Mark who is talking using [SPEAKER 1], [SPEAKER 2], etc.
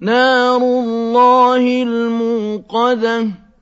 [SPEAKER 1] نَارُ اللَّهِ الْمُوقَدَةُ